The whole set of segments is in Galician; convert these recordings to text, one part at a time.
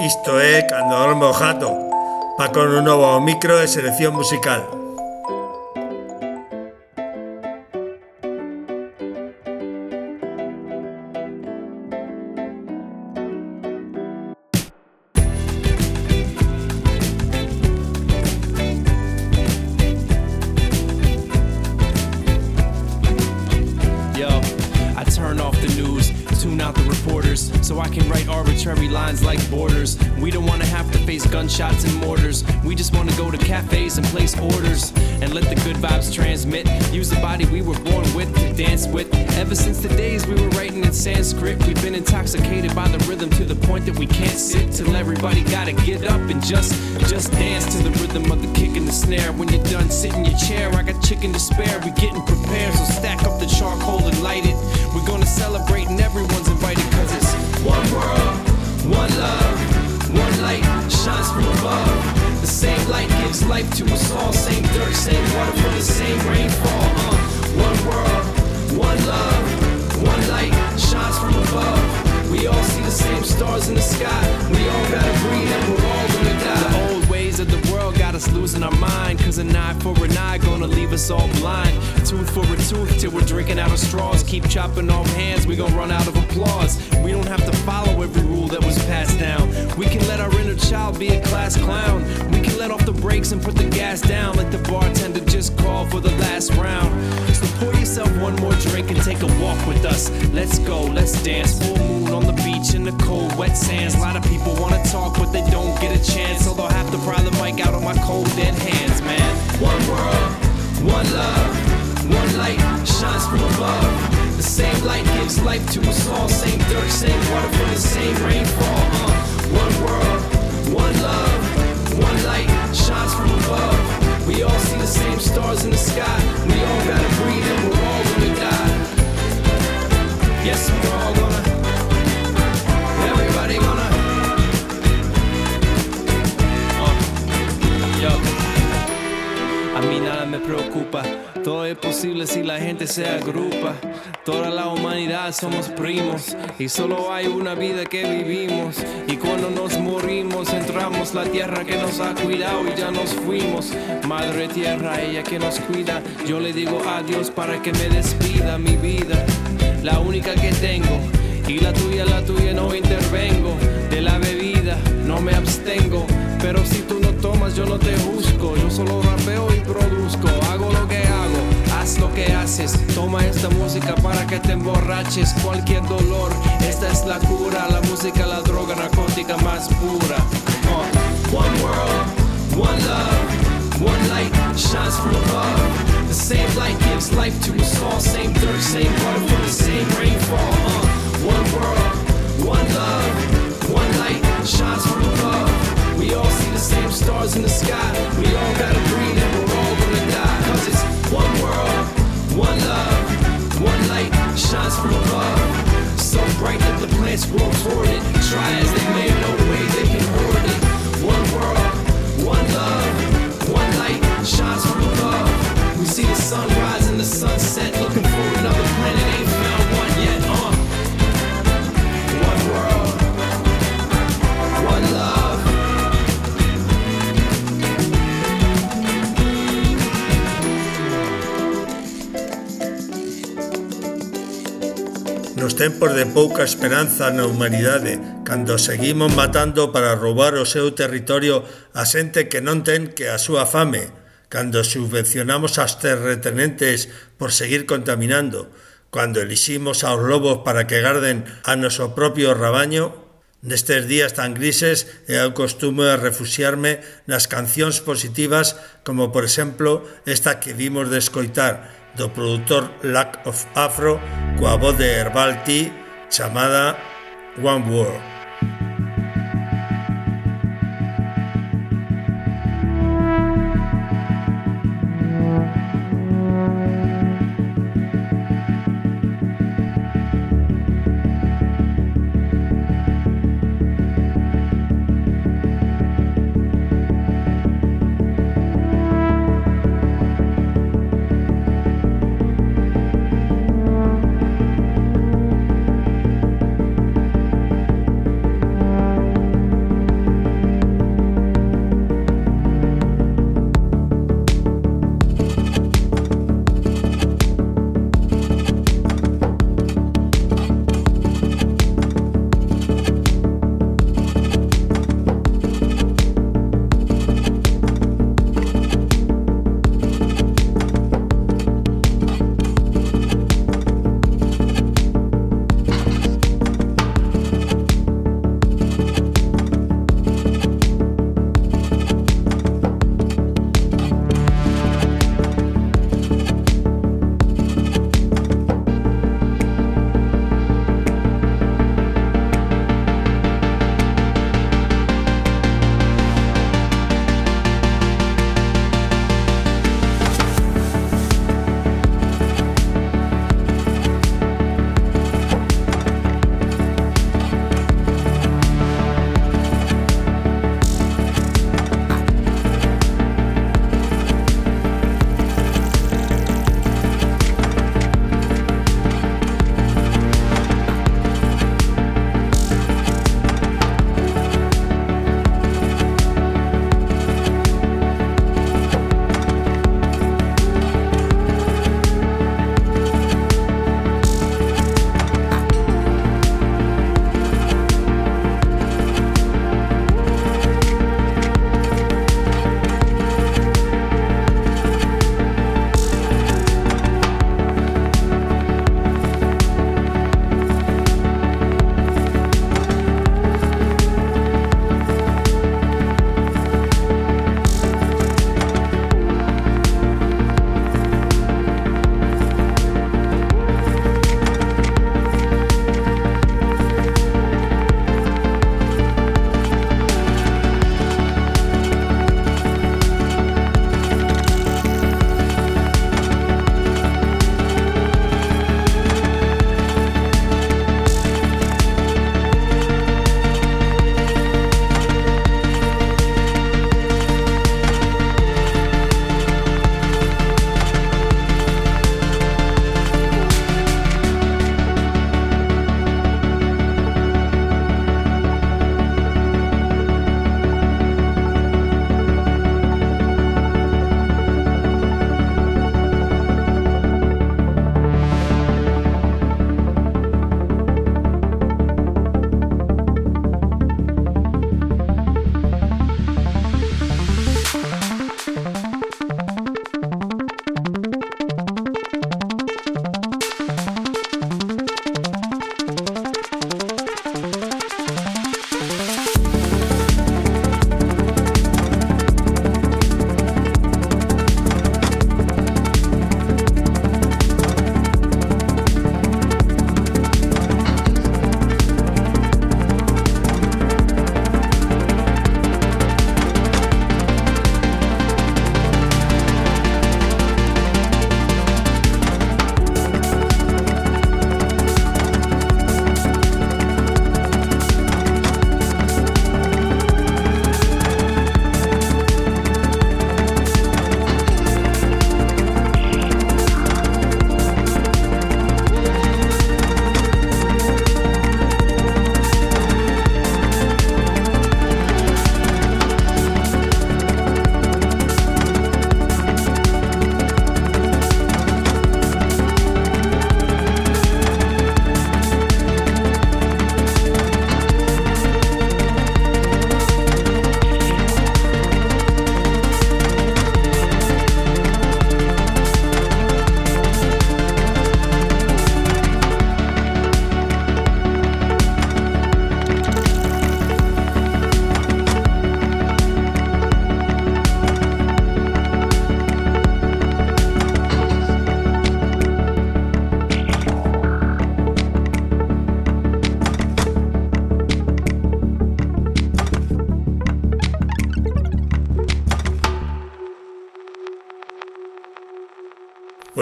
Isto é Cando Olmo Jato. Paco un novo micro de selección musical. losing our mind. Cause an eye for an eye gonna leave us all blind. Tooth for a tooth till we're drinking out of straws. Keep chopping off hands, we gonna run out of applause. We don't have to follow every rule that was passed down. We can let our inner child be a class clown. We can let off the brakes and put the gas down. Like the bartender just called for the last round. So pour yourself one more drink and take a walk with us. Let's go, let's dance. We'll on the beach in the cold, wet sands. A lot of people wanna talk, but they don't get a chance. So they'll have to pry the mic out my cold, dead hands, man. One world, one love, one light shines from above. The same light gives life to us all. Same dirt, same water from the same rainfall. Uh, one world, one love, one light shines from above. We all see the same stars in the sky. We all gotta breathe and we're all gonna die. Yes, we're all gonna. Se agrupa. Toda la humanidad somos primos y solo hay una vida que vivimos. Y cuando nos morimos entramos la tierra que nos ha cuidado y ya nos fuimos. Madre tierra, ella que nos cuida. Yo le digo adiós para que me despida mi vida. La única que tengo y la tuya, la tuya no intervengo. De la bebida no me abstengo. Pero si tú no tomas, yo no te busco. Yo solo rapeo y produzco. Hago lo que hago haz lo que haces. Toma esta música para que te emborraches. Cualquier dolor, esta es la cura. La música, la droga narcótica más pura. Uh. One world, one love, one light shines from above. The same light gives life to us all. Same dirt, same water for the same rainfall. Stars in the sky. We all gotta breathe and we're all gonna die. Cause it's one world, one love, one light shines from above. So bright that the plants grow toward it. Try as they tempos de pouca esperanza na humanidade, cando seguimos matando para roubar o seu territorio a xente que non ten que a súa fame, cando subvencionamos as terretenentes por seguir contaminando, cando eliximos aos lobos para que garden a noso propio rabaño, Nestes días tan grises é o costume a refuxiarme nas cancións positivas como por exemplo esta que vimos de escoitar do produtor Lack of Afro coa voz de Herbal Tea chamada One World.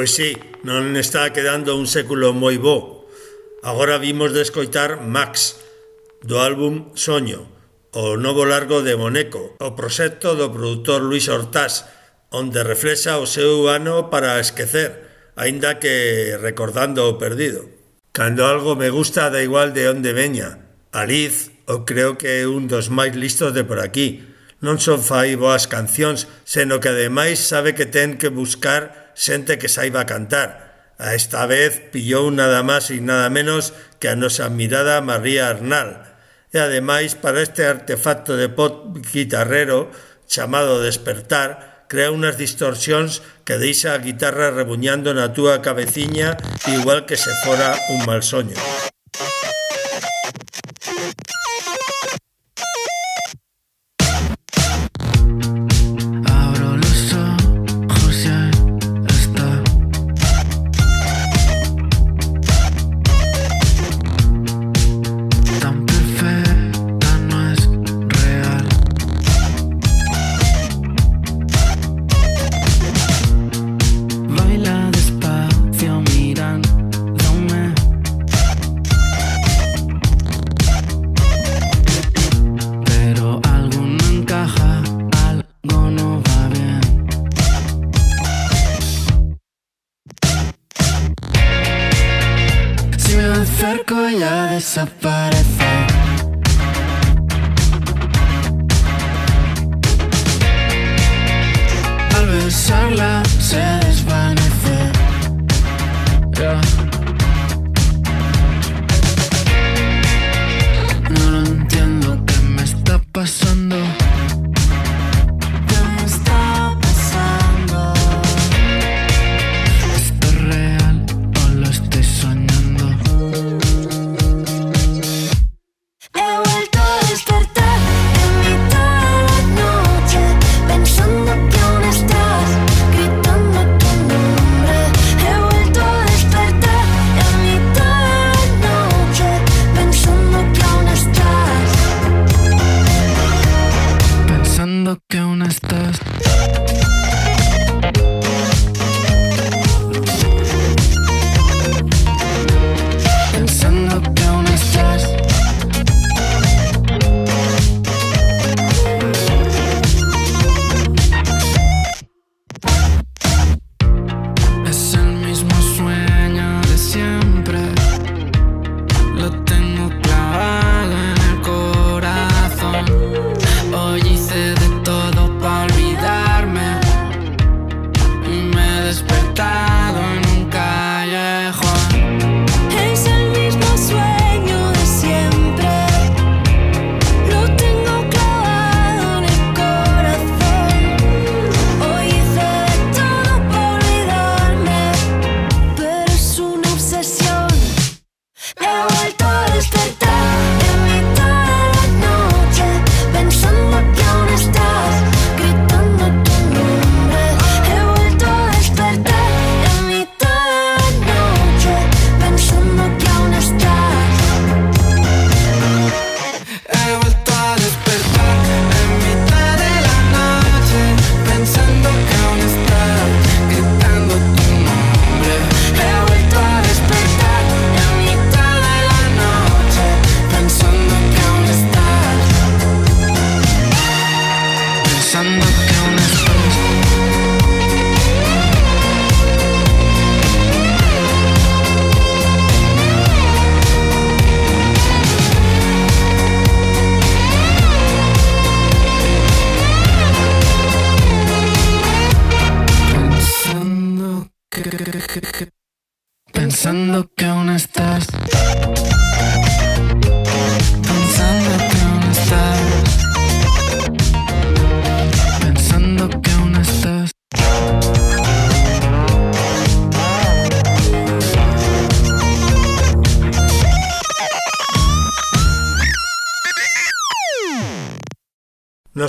Pois sí, non está quedando un século moi bo. Agora vimos de escoitar Max, do álbum Soño, o novo largo de Moneco, o proxecto do produtor Luis Hortás, onde reflexa o seu ano para esquecer, aínda que recordando o perdido. Cando algo me gusta da igual de onde veña. Aliz, o creo que é un dos máis listos de por aquí. Non son fai boas cancións, seno que ademais sabe que ten que buscar xente que saiba cantar. A esta vez pillou nada máis e nada menos que a nosa admirada María Arnal. E ademais, para este artefacto de pop guitarrero chamado Despertar, crea unhas distorsións que deixa a guitarra rebuñando na túa cabeciña igual que se fora un mal soño.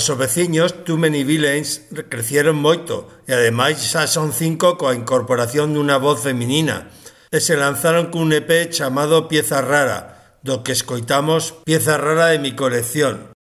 Os veciños Too Many Villains crecieron moito e ademais xa son cinco coa incorporación dunha voz feminina e se lanzaron cun EP chamado Pieza Rara, do que escoitamos Pieza Rara de mi colección,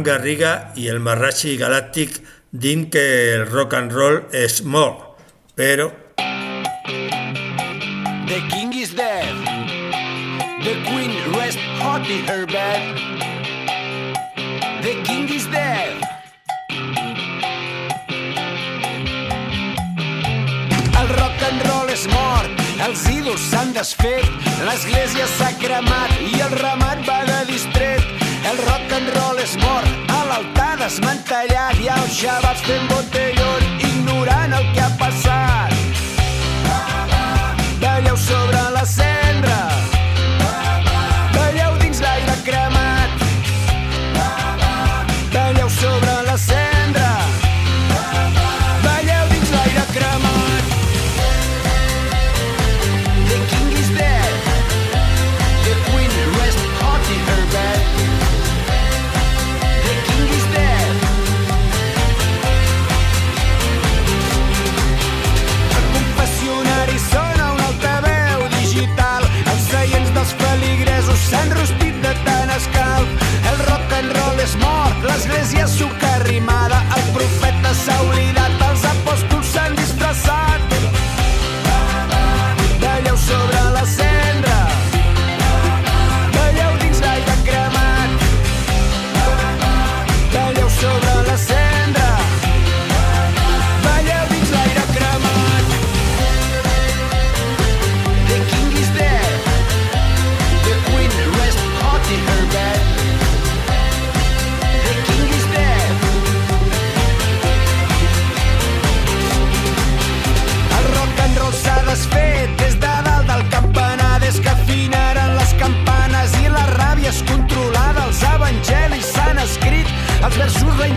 Joan Garriga i el Marrachi Galàctic dint que el rock and roll és mort, però... The king is dead, the queen rest hot in her bed. The king is dead. El rock and roll és mort, els ídols s'han desfet, l'església s'ha cremat i el ramat va de distret. El rock and roll es mor a l'altar desmantellat i els xavats fent bo ajudem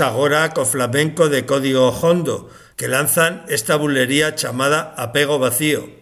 ahora agora co flamenco de Código Hondo, que lanzan esta bulería llamada Apego Vacío.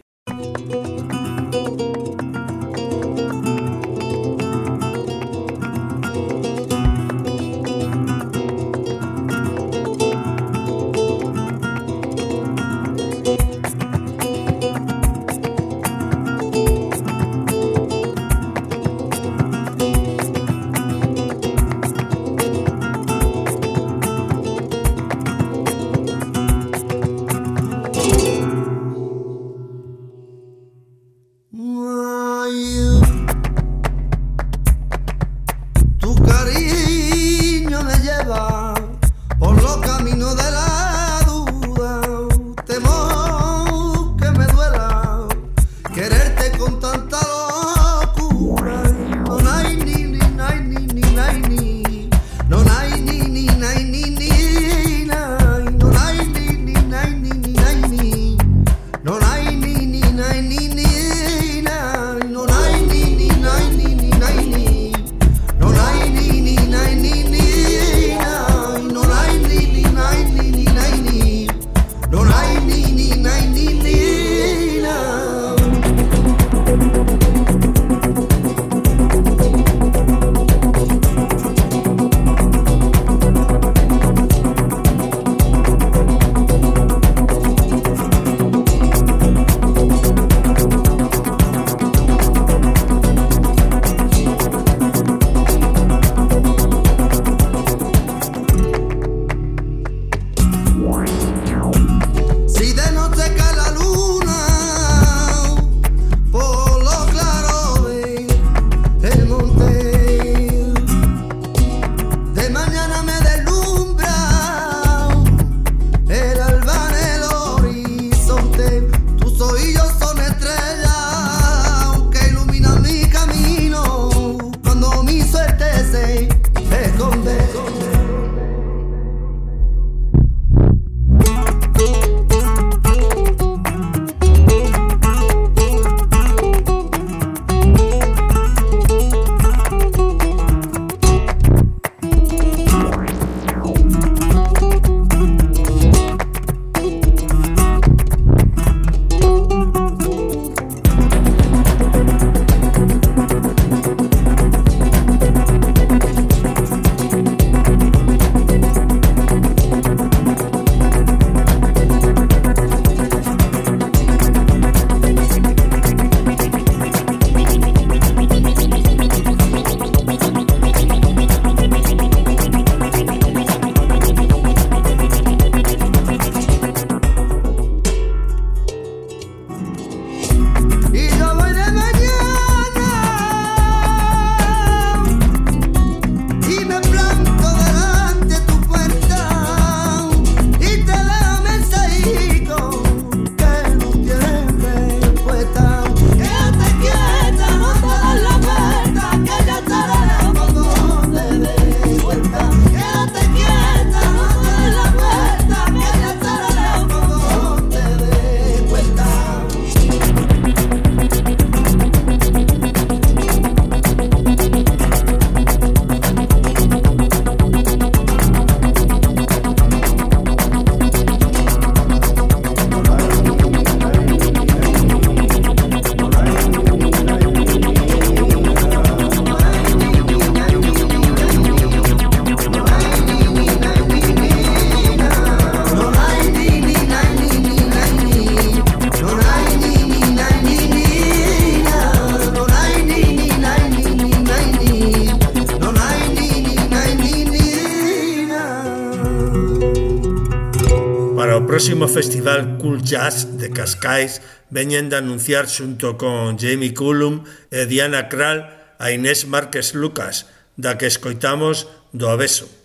próximo festival Cool Jazz de Cascais veñen de anunciar xunto con Jamie Cullum e Diana Krall a Inés Márquez Lucas, da que escoitamos do Abeso.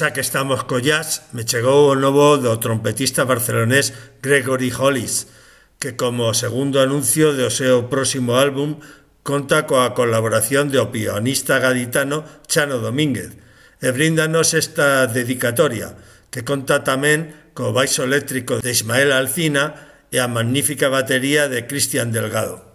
xa que estamos co jazz, me chegou o novo do trompetista barcelonés Gregory Hollis, que como segundo anuncio do seu próximo álbum conta coa colaboración do pianista gaditano Chano Domínguez e bríndanos esta dedicatoria, que conta tamén co baixo eléctrico de Ismael Alcina e a magnífica batería de Cristian Delgado.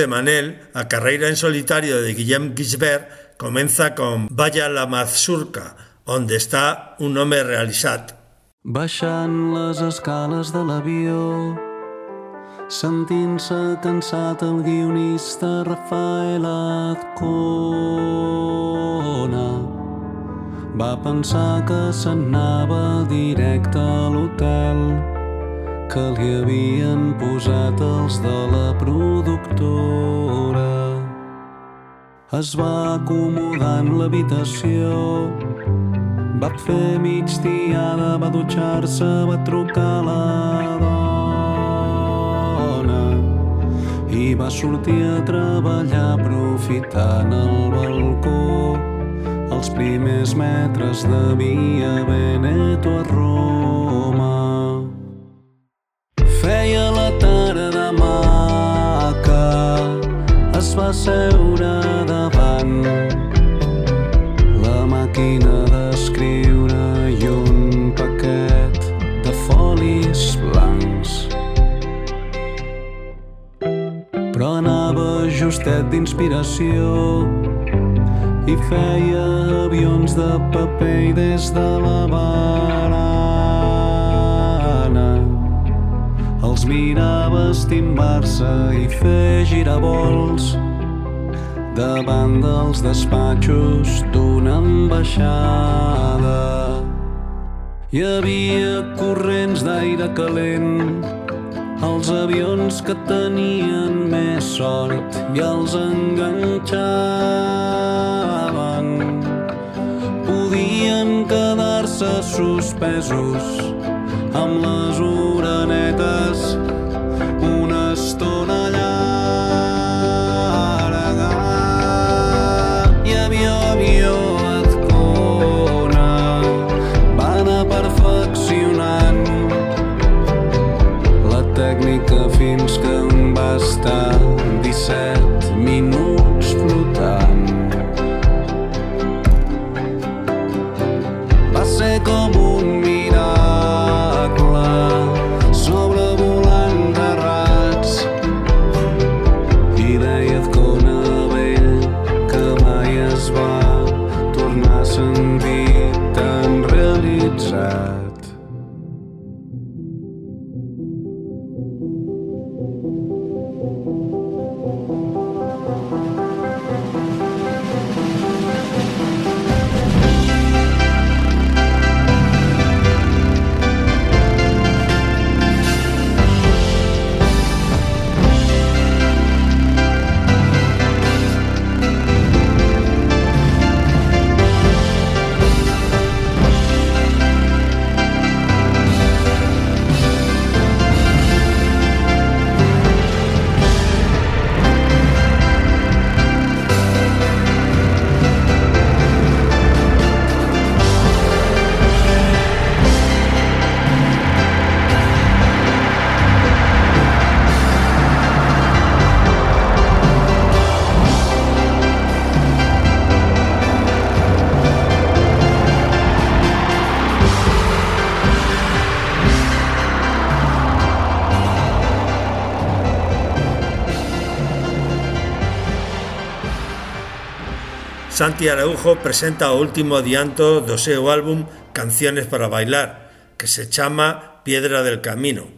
De Manel, a carreira en solitario de Guillem Gisbert comeza con Vaya la Mazurca, onde está un home realizat. Baixant les escales de l'avió sentint-se cansat el guionista Rafael Azcona va pensar que s'anava directe a l'hotel que li havien posat els de la productora. Es va acomodar en l'habitació, va fer migdiada, va dutxar-se, va trucar la dona i va sortir a treballar aprofitant el balcó els primers metres de Via Veneto a Roma. Feia la tarda maca, es va seure davant la màquina d'escriure i un paquet de folis blancs. Però anava justet d'inspiració i feia avions de paper i des de la barana mirava estimbar-se i fer giravolts davant dels despatxos d'una ambaixada. Hi havia corrents d'aire calent els avions que tenien més sort i els enganxaven podien quedar-se suspesos amb les orenetes Santi Araujo presenta o último adianto do seu álbum Canciones para Bailar, que se chama Piedra del Camino,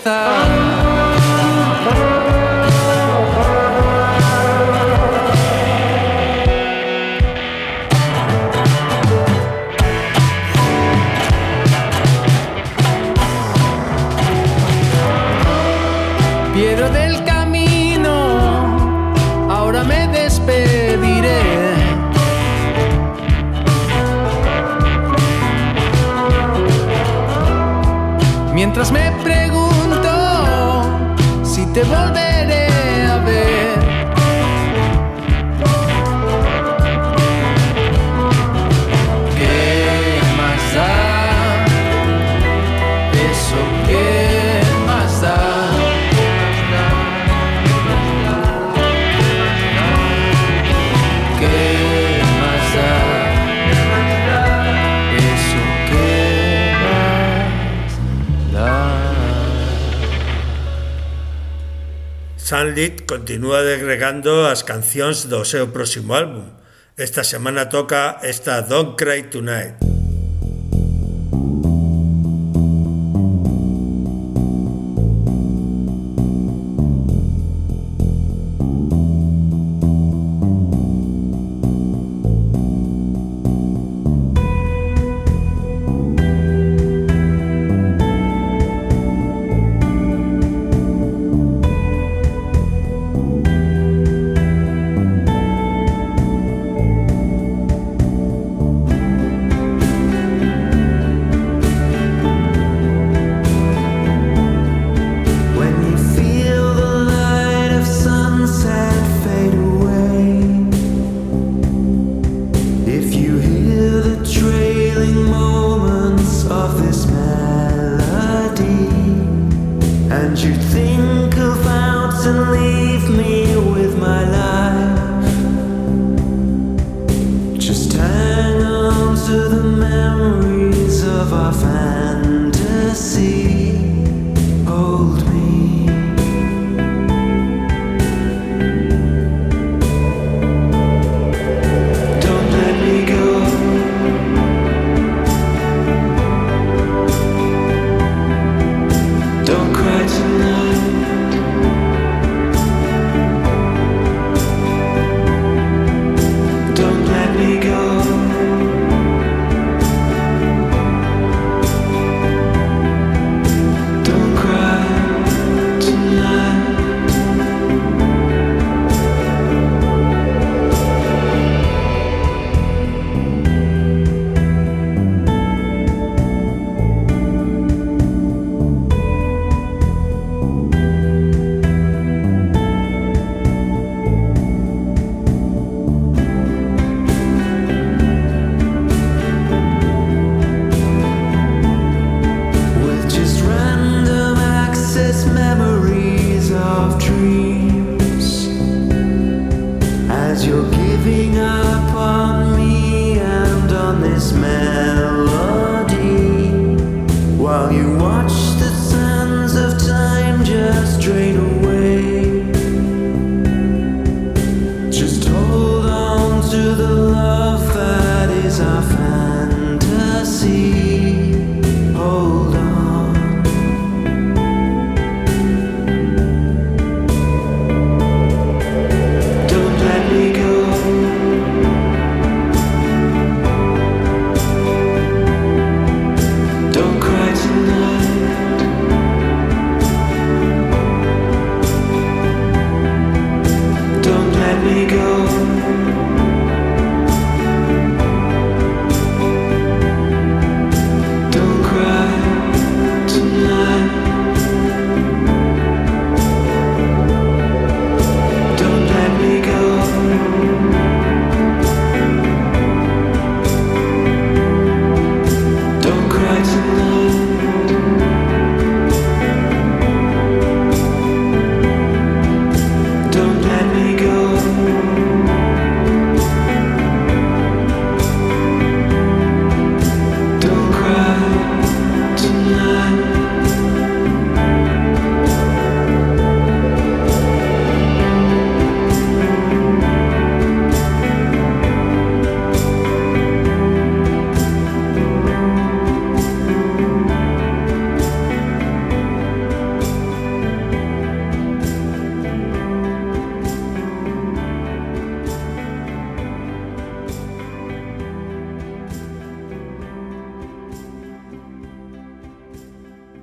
without continúa degregando as cancións do seu próximo álbum. Esta semana toca esta Don't Cry Tonight.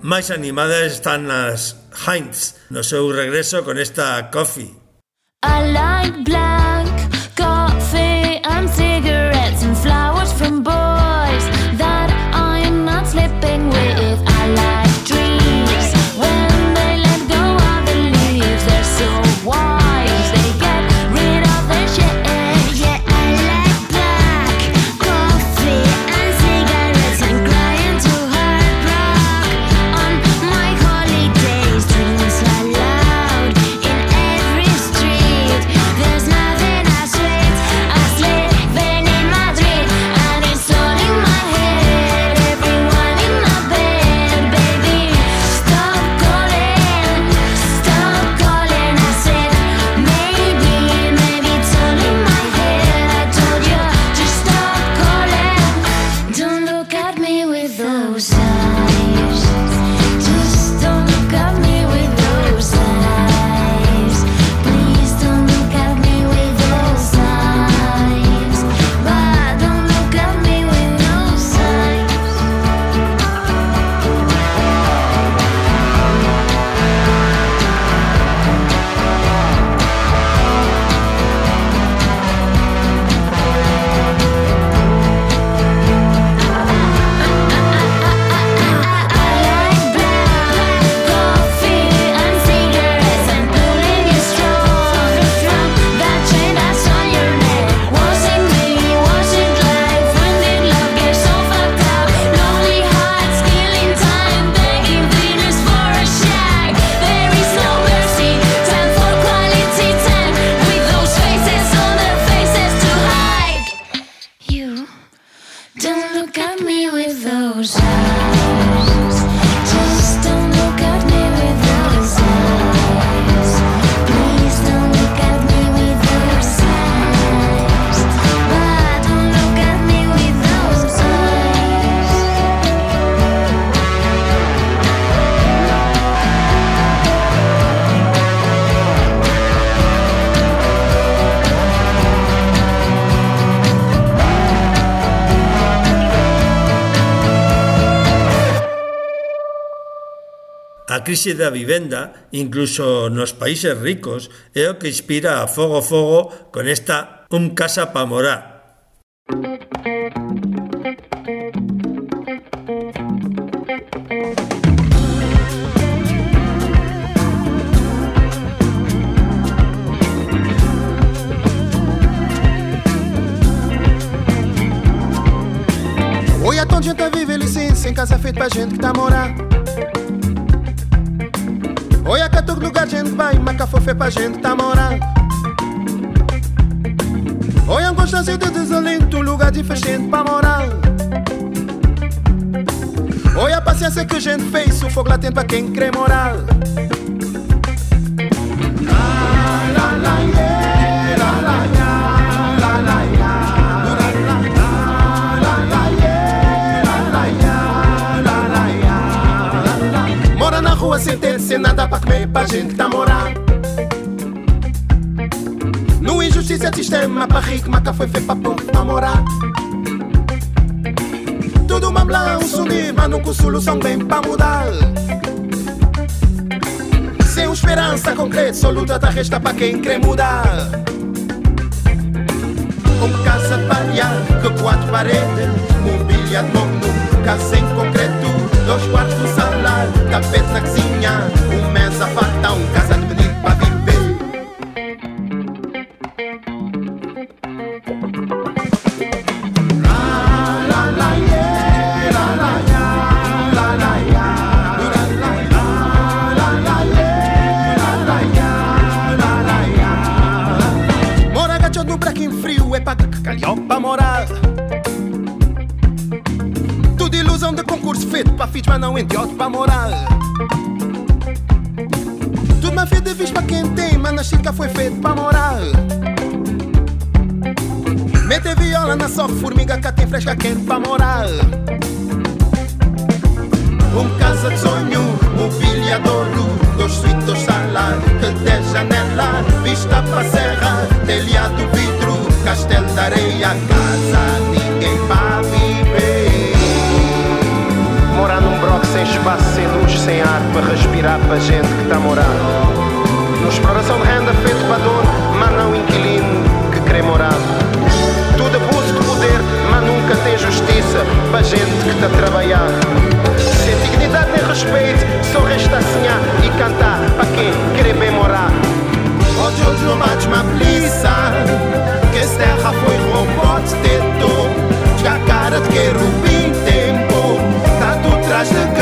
máis animadas están as Heinz no seu regreso con esta Coffee. I like black crise da vivenda, incluso nos países ricos, é o que inspira a Fogo Fogo con esta Un casa pa morar, Hoje a gente vive ali sim, sem casa feita pra gente que tá morar. Vai, mas cá foi pra gente tá a morar. Oi, há constância de desalento, lugar diferente pra morar. Oi, a paciência que a gente fez, o fogo latente pra quem quer morar. La, la, la, yeah, Ter sem nada pra comer pra gente que tá a morar. No injustiça de sistema pra rico, mas foi feito pra povo pra morar. Tudo mamla, um sunir, mas com solução bem pra mudar. Sem uma esperança concreta, só luta tá resta pra quem quer mudar. Um casa de palha, que quatro paredes, mobília de mundo, casa em concreto, dois quartos do salário, tapete na cozinha, um mês a falta, um casaco bonito para mas não idiota pra morar. Tudo uma vida de vista pra quem tem, mas na chica foi feito pra morar. Mete viola na só formiga que tem fresca quente pra morar. Um casa de sonho, mobília de dois suítos sala, que tem janela, vista pra serra, telhado vidro, castelo de areia, casa, ninguém pra viver. Sem espaço, sem luz, para gente que está a morar. No exploração de renda feito para dono, mas não inquilino que quer morar. Tudo abuso de poder, mas nunca tem justiça para gente que está a trabalhar. Sem dignidade nem respeito, só resta assinhar e cantar para quem quer bem morar. Hoje não bate uma polícia, que terra foi roubada de já a cara de querubim tu atrás de mí.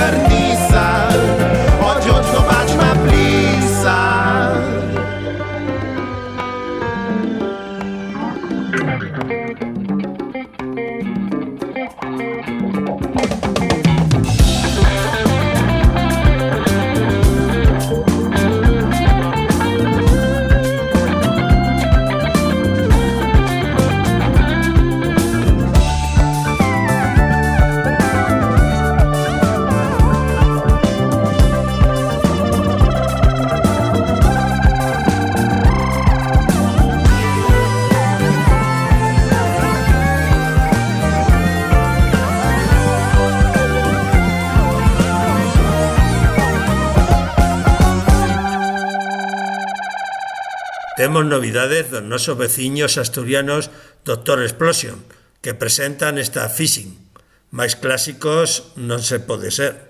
Traemos novidades dos nosos veciños asturianos Doctor Explosion, que presentan esta Fishing. Máis clásicos non se pode ser.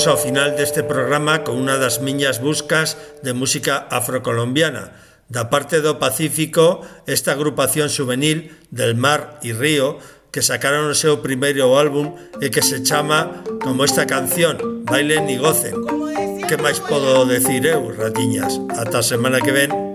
Chegamos ao final deste programa con unha das miñas buscas de música afrocolombiana. Da parte do Pacífico, esta agrupación juvenil del Mar e Río que sacaron o seu primeiro álbum e que se chama como esta canción, Bailen y Gocen. Que máis podo decir eu, ratiñas? Ata a semana que ven.